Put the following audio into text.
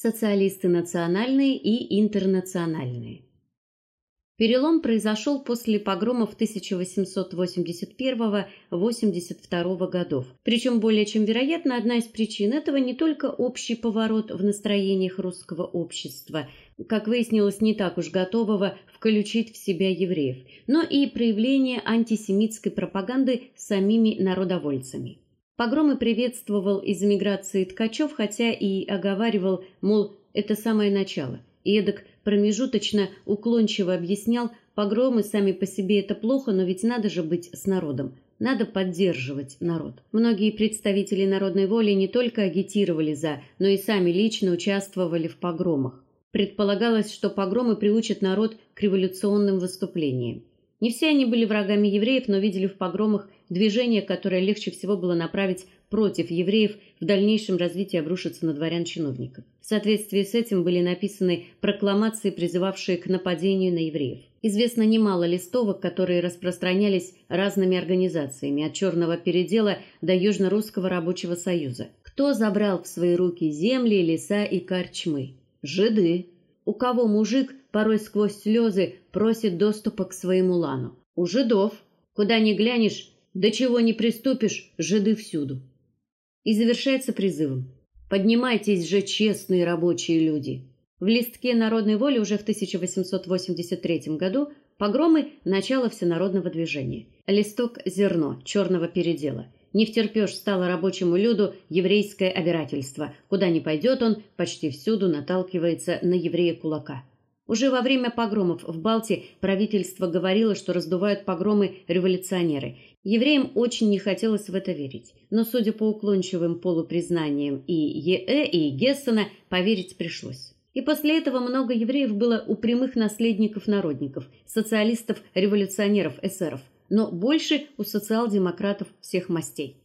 Социалисты национальные и интернациональные. Перелом произошел после погромов 1881-82 годов. Причем более чем вероятно, одна из причин этого не только общий поворот в настроениях русского общества, как выяснилось, не так уж готового включить в себя евреев, но и проявление антисемитской пропаганды самими народовольцами. Погромы приветствовал из эмиграции Ткачев, хотя и оговаривал, мол, это самое начало. И эдак промежуточно уклончиво объяснял: погромы сами по себе это плохо, но ведь надо же быть с народом. Надо поддерживать народ. Многие представители народной воли не только агитировали за, но и сами лично участвовали в погромах. Предполагалось, что погромы приучат народ к революционным выступлениям. Не все они были врагами евреев, но видели в погромах движение, которое легче всего было направить против евреев, в дальнейшем развитии обрушиться на дворян-чиновников. В соответствии с этим были написаны прокламации, призывавшие к нападению на евреев. Известно немало листовок, которые распространялись разными организациями, от черного передела до Южно-русского рабочего союза. Кто забрал в свои руки земли, леса и корчмы? Жиды. У кого мужик порой сквозь слезы просит доступа к своему лану? У жидов. Куда ни глянешь, до чего не приступишь, жиды всюду. И завершается призывом: Поднимайтесь же, честные рабочие люди. В листке Народной воли уже в 1883 году погромы начало всенародного движения. Листок зерно черного передела. Не втерпёшь стало рабочему люду еврейское обирательство. Куда ни пойдет он, почти всюду наталкивается на еврея кулака. Уже во время погромов в Балте правительство говорило, что раздувают погромы революционеры. Евреям очень не хотелось в это верить, но судя по уклончивым полупризнаниям и ЕЭ, и Гессена, поверить пришлось. И после этого много евреев было у прямых наследников народников, социалистов, революционеров, эсеров, но больше у социал-демократов всех мастей.